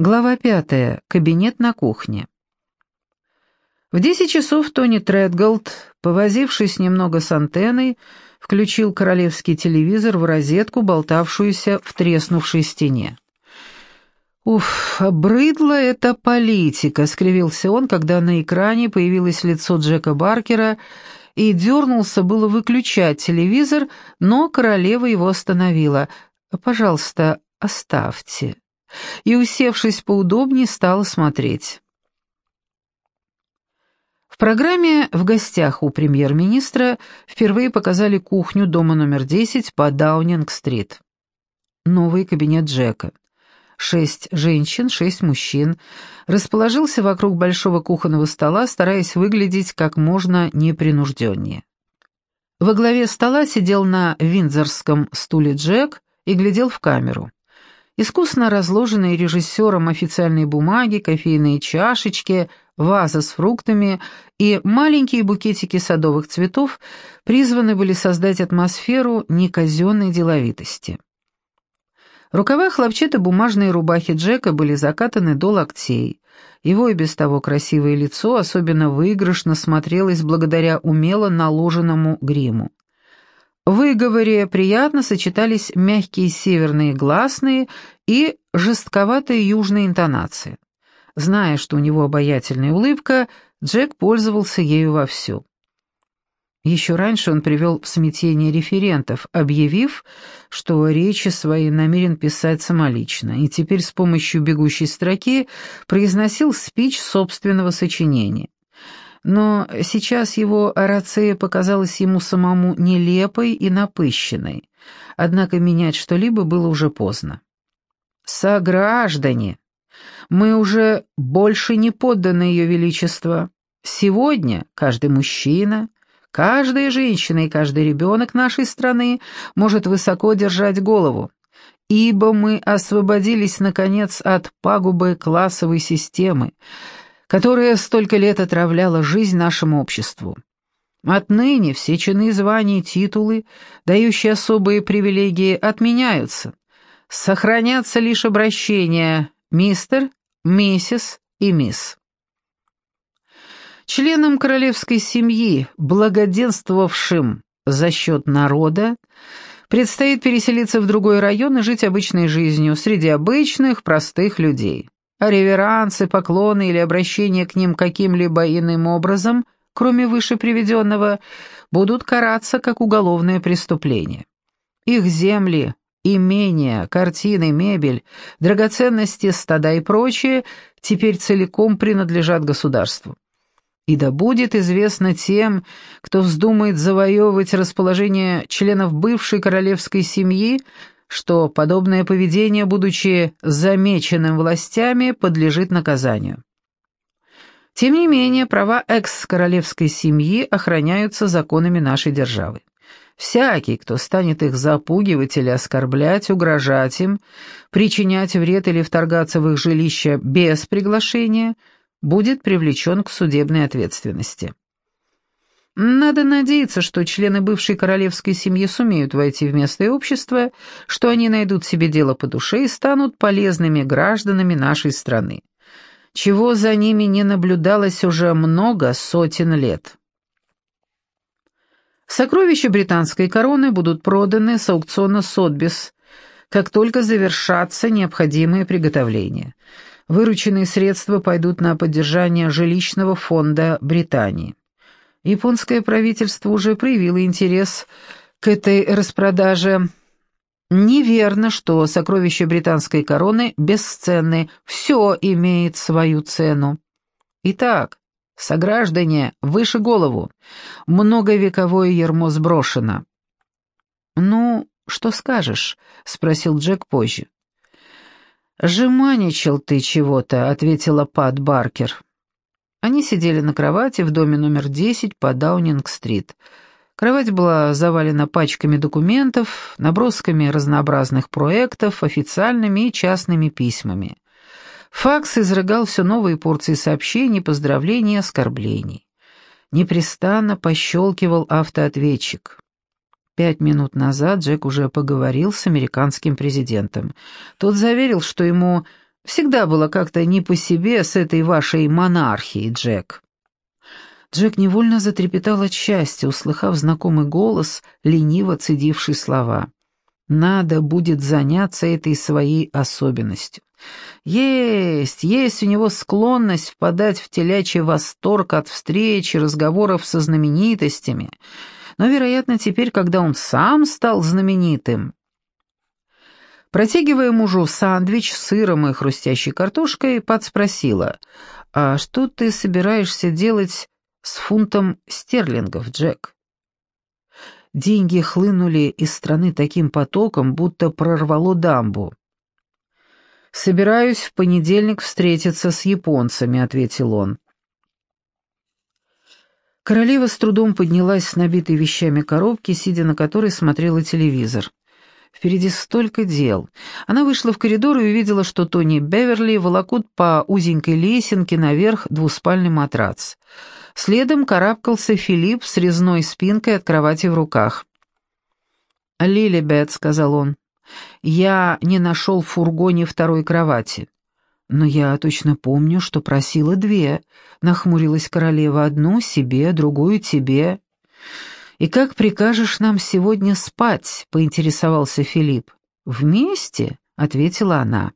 Глава пятая. Кабинет на кухне. В десять часов Тони Тредголд, повозившись немного с антенной, включил королевский телевизор в розетку, болтавшуюся в треснувшей стене. «Уф, обрыдла эта политика», — скривился он, когда на экране появилось лицо Джека Баркера и дернулся было выключать телевизор, но королева его остановила. «Пожалуйста, оставьте» и, усевшись поудобнее, стала смотреть. В программе «В гостях у премьер-министра» впервые показали кухню дома номер 10 по Даунинг-стрит. Новый кабинет Джека. Шесть женщин, шесть мужчин. Расположился вокруг большого кухонного стола, стараясь выглядеть как можно непринужденнее. Во главе стола сидел на виндзорском стуле Джек и глядел в камеру. Искусно разложенные режиссером официальные бумаги, кофейные чашечки, ваза с фруктами и маленькие букетики садовых цветов призваны были создать атмосферу неказенной деловитости. Рукава хлопчато-бумажной рубахи Джека были закатаны до локтей. Его и без того красивое лицо особенно выигрышно смотрелось благодаря умело наложенному гриму. В выговоре приятно сочетались мягкие северные гласные и жестковатые южные интонации. Зная, что у него обаятельная улыбка, Джек пользовался ею вовсю. Еще раньше он привел в смятение референтов, объявив, что речи свои намерен писать самолично, и теперь с помощью бегущей строки произносил спич собственного сочинения но сейчас его орация показалась ему самому нелепой и напыщенной. Однако менять что-либо было уже поздно. «Сограждане! Мы уже больше не подданы Ее Величества. Сегодня каждый мужчина, каждая женщина и каждый ребенок нашей страны может высоко держать голову, ибо мы освободились, наконец, от пагубы классовой системы, которая столько лет отравляла жизнь нашему обществу. Отныне все чины, звания и титулы, дающие особые привилегии, отменяются. Сохранятся лишь обращения «мистер», «миссис» и «мисс». Членам королевской семьи, благоденствовавшим за счет народа, предстоит переселиться в другой район и жить обычной жизнью среди обычных, простых людей реверансы, поклоны или обращение к ним каким-либо иным образом, кроме выше приведенного, будут караться как уголовное преступление. Их земли, имения, картины, мебель, драгоценности, стада и прочее теперь целиком принадлежат государству. И да будет известно тем, кто вздумает завоевывать расположение членов бывшей королевской семьи, что подобное поведение, будучи замеченным властями, подлежит наказанию. Тем не менее, права экс-королевской семьи охраняются законами нашей державы. Всякий, кто станет их запугивать или оскорблять, угрожать им, причинять вред или вторгаться в их жилище без приглашения, будет привлечен к судебной ответственности. Надо надеяться, что члены бывшей королевской семьи сумеют войти в местное общество, что они найдут себе дело по душе и станут полезными гражданами нашей страны, чего за ними не наблюдалось уже много сотен лет. Сокровища британской короны будут проданы с аукциона Сотбис, как только завершатся необходимые приготовления. Вырученные средства пойдут на поддержание жилищного фонда Британии. Японское правительство уже проявило интерес к этой распродаже. Неверно, что сокровища британской короны бесценны, все имеет свою цену. Итак, сограждане, выше голову, многовековое ермо сброшено. «Ну, что скажешь?» — спросил Джек позже. «Жеманичал ты чего-то», — ответила Пат Баркер. Они сидели на кровати в доме номер 10 по Даунинг-стрит. Кровать была завалена пачками документов, набросками разнообразных проектов, официальными и частными письмами. Факс изрыгал все новые порции сообщений, поздравлений и оскорблений. Непрестанно пощелкивал автоответчик. Пять минут назад Джек уже поговорил с американским президентом. Тот заверил, что ему Всегда было как-то не по себе с этой вашей монархией, Джек». Джек невольно затрепетал от счастья, услыхав знакомый голос, лениво цедивший слова. «Надо будет заняться этой своей особенностью. Есть, есть у него склонность впадать в телячий восторг от встречи, разговоров со знаменитостями. Но, вероятно, теперь, когда он сам стал знаменитым, Протягивая мужу сандвич с сыром и хрустящей картошкой, Пат спросила, «А что ты собираешься делать с фунтом стерлингов, Джек?» Деньги хлынули из страны таким потоком, будто прорвало дамбу. «Собираюсь в понедельник встретиться с японцами», — ответил он. Королева с трудом поднялась с набитой вещами коробки, сидя на которой смотрела телевизор. Впереди столько дел. Она вышла в коридор и увидела, что Тони Беверли волокут по узенькой лесенке наверх двуспальный матрац. Следом карабкался Филипп с резной спинкой от кровати в руках. «Лилибет», — сказал он, — «я не нашел в фургоне второй кровати». «Но я точно помню, что просила две», — нахмурилась королева, — «одну себе, другую тебе». «И как прикажешь нам сегодня спать?» — поинтересовался Филипп. «Вместе?» — ответила она.